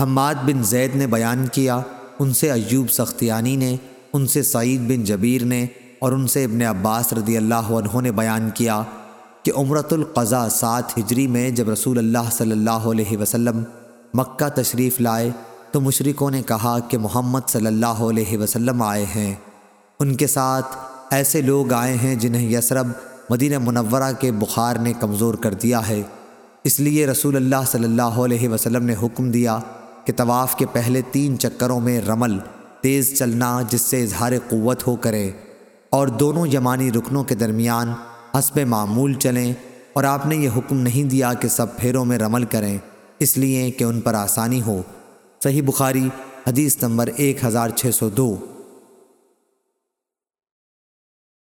حماد بن زید نے بیان کیا، ان سے ایوب سختیانی نے، ان سے سعید بن جبیر نے اور ان سے ابن عباس رضی اللہ عنہ نے بیان کیا کہ عمرت القضاء سات ہجری میں جب رسول اللہ صلی اللہ علیہ وسلم مکہ تشریف لائے تو مشرکوں نے کہا کہ محمد صلی اللہ علیہ وسلم آئے ہیں۔ ان کے ساتھ ایسے لوگ آئے ہیں جنہیں یسرب مدینہ منورہ کے بخار نے کمزور کر دیا ہے۔ اس لیے رسول اللہ صلی اللہ علیہ وسلم نے حکم دیا کہ طواف کے پہلے تین چکروں میں رمل تیز چلنا جس سے اظہار قوت ہو کرے اور دونوں یمانی رکنوں کے درمیان حسب معمول چلیں اور آپ نے یہ حکم نہیں دیا کہ سب پھیروں میں رمل کریں، اس لیے کہ ان پر آسانی ہو۔ صحیح بخاری، حدیث نمبر ایک ہزار چھ سو دو۔